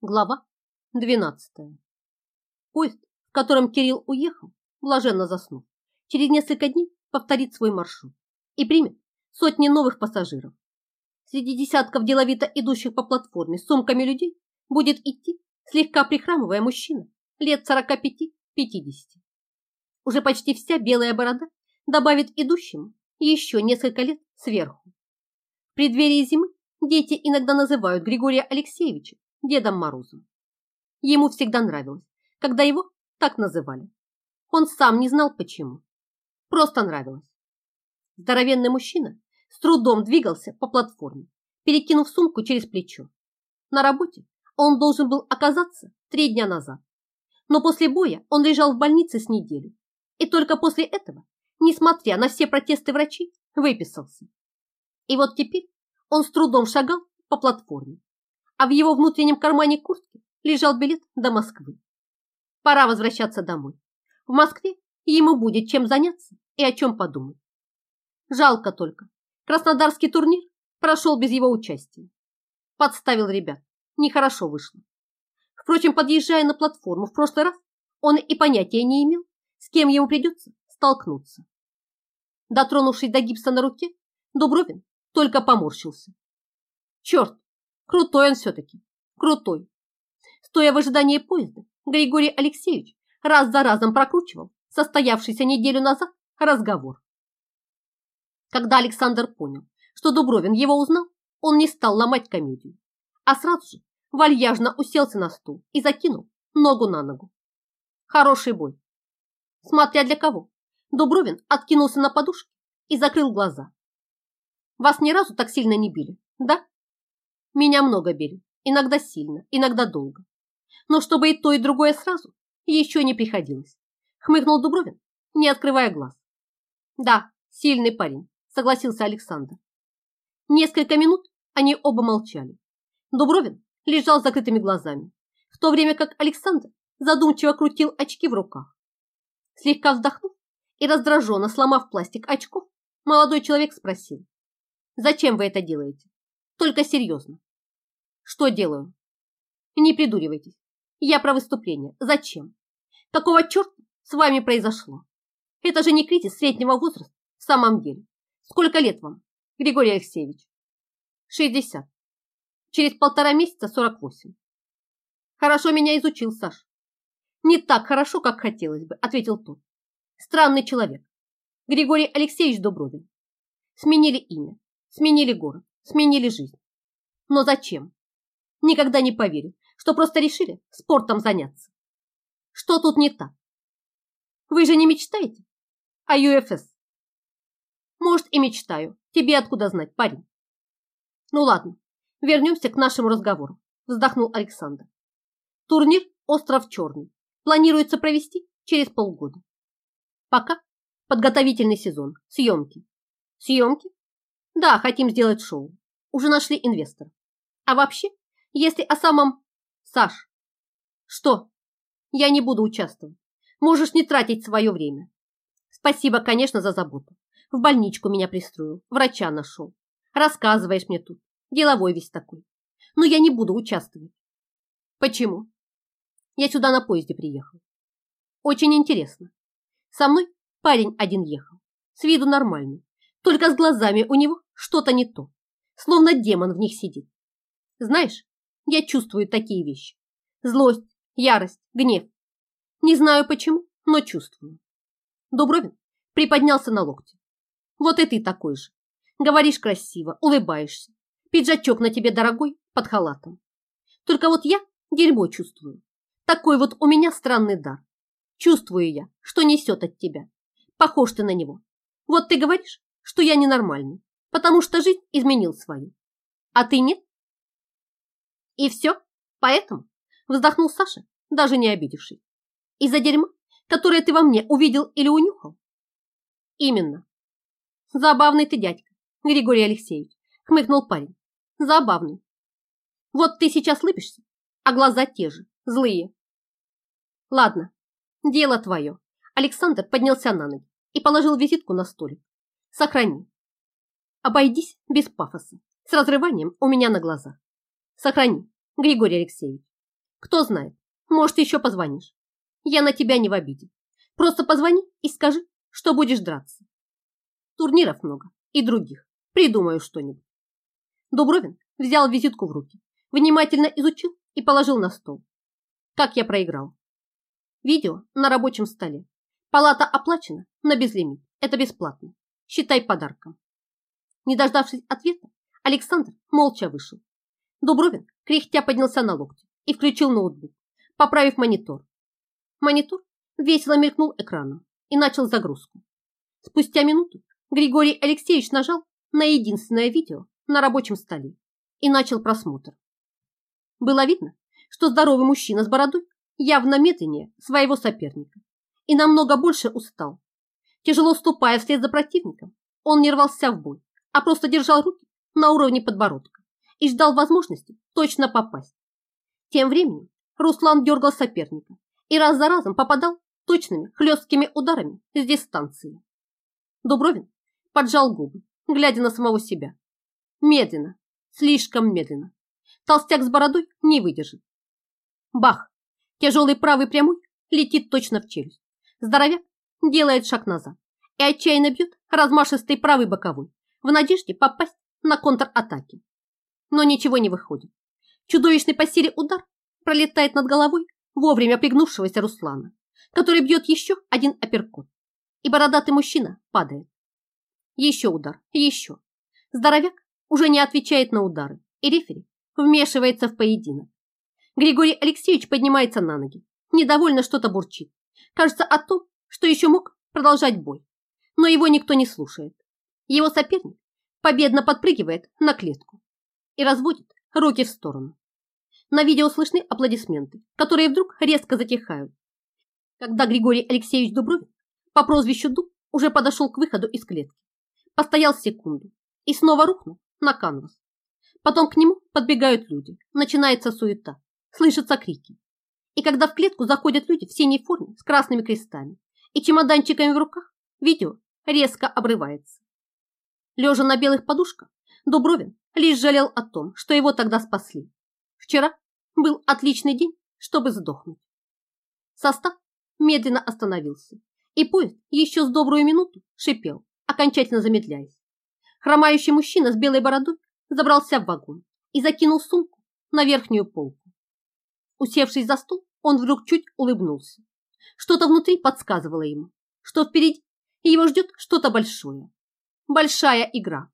Глава 12. Поезд, в котором Кирилл уехал, блаженно заснул, через несколько дней повторит свой маршрут и примет сотни новых пассажиров. Среди десятков деловито идущих по платформе с сумками людей будет идти слегка прихрамывая мужчина лет 45-50. Уже почти вся белая борода добавит идущему еще несколько лет сверху. В преддверии зимы дети иногда называют Григория Алексеевича Дедом Морозом. Ему всегда нравилось, когда его так называли. Он сам не знал почему. Просто нравилось. Здоровенный мужчина с трудом двигался по платформе, перекинув сумку через плечо. На работе он должен был оказаться три дня назад. Но после боя он лежал в больнице с неделю. И только после этого, несмотря на все протесты врачей, выписался. И вот теперь он с трудом шагал по платформе, а в его внутреннем кармане куртки лежал билет до Москвы. Пора возвращаться домой. В Москве ему будет чем заняться и о чем подумать. Жалко только, Краснодарский турнир прошел без его участия. Подставил ребят, нехорошо вышло. Впрочем, подъезжая на платформу в прошлый раз, он и понятия не имел, с кем ему придется столкнуться. Дотронувшись до гипса на руке, Дубровин только поморщился. Черт, Крутой он все-таки, крутой. Стоя в ожидании поезда, Григорий Алексеевич раз за разом прокручивал состоявшийся неделю назад разговор. Когда Александр понял, что Дубровин его узнал, он не стал ломать комедию, а сразу же вальяжно уселся на стул и закинул ногу на ногу. Хороший бой. Смотря для кого. Дубровин откинулся на подушке и закрыл глаза. Вас ни разу так сильно не били, да? Меня много били, иногда сильно, иногда долго. Но чтобы и то, и другое сразу, еще не приходилось. Хмыкнул Дубровин, не открывая глаз. Да, сильный парень, согласился Александр. Несколько минут они оба молчали. Дубровин лежал с закрытыми глазами, в то время как Александр задумчиво крутил очки в руках. Слегка вздохнув и раздраженно сломав пластик очков, молодой человек спросил. «Зачем вы это делаете? Только серьезно. Что делаю? Не придуривайтесь. Я про выступление. Зачем? Какого черта с вами произошло? Это же не кризис среднего возраста в самом деле. Сколько лет вам, Григорий Алексеевич? 60. Через полтора месяца 48. Хорошо меня изучил, Саш. Не так хорошо, как хотелось бы, ответил тот. Странный человек. Григорий Алексеевич Дубровин. Сменили имя, сменили город, сменили жизнь. Но зачем? Никогда не поверю, что просто решили спортом заняться. Что тут не так? Вы же не мечтаете о ЮФС? Может, и мечтаю. Тебе откуда знать, парень? Ну ладно, вернемся к нашему разговору, вздохнул Александр. Турнир «Остров Черный» планируется провести через полгода. Пока подготовительный сезон, съемки. Съемки? Да, хотим сделать шоу. Уже нашли инвестора. А вообще, если о самом... Саш, что? Я не буду участвовать. Можешь не тратить свое время. Спасибо, конечно, за заботу. В больничку меня пристроил, врача нашел. Рассказываешь мне тут. Деловой весь такой. Но я не буду участвовать. Почему? Я сюда на поезде приехал. Очень интересно. Со мной парень один ехал. С виду нормальный. Только с глазами у него что-то не то. Словно демон в них сидит. Знаешь, я чувствую такие вещи. Злость, ярость, гнев. Не знаю почему, но чувствую. Дубровин приподнялся на локте. Вот и ты такой же. Говоришь красиво, улыбаешься. Пиджачок на тебе дорогой, под халатом. Только вот я дерьмо чувствую. Такой вот у меня странный дар. Чувствую я, что несет от тебя. Похож ты на него. Вот ты говоришь, что я ненормальный, потому что жизнь изменил свою. А ты нет? И все? Поэтому? Вздохнул Саша, даже не обидевшись. Из-за дерьма, которое ты во мне увидел или унюхал? Именно. Забавный ты дядька, Григорий Алексеевич, хмыкнул парень. Забавный. Вот ты сейчас лыбишься, а глаза те же, злые. Ладно, дело твое. Александр поднялся на ноги и положил визитку на столик. Сохрани. Обойдись без пафоса, с разрыванием у меня на глазах. Сохрани, Григорий Алексеевич. Кто знает, может, еще позвонишь. Я на тебя не в обиде. Просто позвони и скажи, что будешь драться. Турниров много и других. Придумаю что-нибудь. Дубровин взял визитку в руки, внимательно изучил и положил на стол. Как я проиграл. Видео на рабочем столе. Палата оплачена на безлимит. Это бесплатно. Считай подарком. Не дождавшись ответа, Александр молча вышел. Дубровин кряхтя поднялся на локти и включил ноутбук, поправив монитор. Монитор весело мелькнул экраном и начал загрузку. Спустя минуту Григорий Алексеевич нажал на единственное видео на рабочем столе и начал просмотр. Было видно, что здоровый мужчина с бородой явно медленнее своего соперника и намного больше устал. Тяжело ступая вслед за противником, он не рвался в бой, а просто держал руки на уровне подбородка и ждал возможности точно попасть. Тем временем Руслан дергал соперника и раз за разом попадал точными хлесткими ударами с дистанции. Дубровин поджал губы, глядя на самого себя. Медленно, слишком медленно. Толстяк с бородой не выдержит. Бах! Тяжелый правый прямой летит точно в челюсть. Здоровяк делает шаг назад и отчаянно бьет размашистый правый боковой в надежде попасть на контратаки. Но ничего не выходит. Чудовищный по силе удар пролетает над головой вовремя пригнувшегося Руслана, который бьет еще один апперкот. И бородатый мужчина падает. Еще удар, еще. Здоровяк уже не отвечает на удары, и рефери вмешивается в поединок. Григорий Алексеевич поднимается на ноги, недовольно что-то бурчит. Кажется о том, что еще мог продолжать бой. Но его никто не слушает. Его соперник победно подпрыгивает на клетку и разводит руки в сторону. На видео слышны аплодисменты, которые вдруг резко затихают. Когда Григорий Алексеевич Дубровин по прозвищу Дуб уже подошел к выходу из клетки, постоял секунду и снова рухнул на канвас. Потом к нему подбегают люди, начинается суета, слышатся крики. И когда в клетку заходят люди в синей форме с красными крестами и чемоданчиками в руках, видео резко обрывается. Лежа на белых подушках, Дубровин лишь жалел о том, что его тогда спасли. Вчера был отличный день, чтобы сдохнуть. Состав медленно остановился, и поезд еще с добрую минуту шипел, окончательно замедляясь. Хромающий мужчина с белой бородой забрался в вагон и закинул сумку на верхнюю полку. Усевшись за стол, он вдруг чуть улыбнулся. Что-то внутри подсказывало ему, что впереди его ждет что-то большое. Большая игра.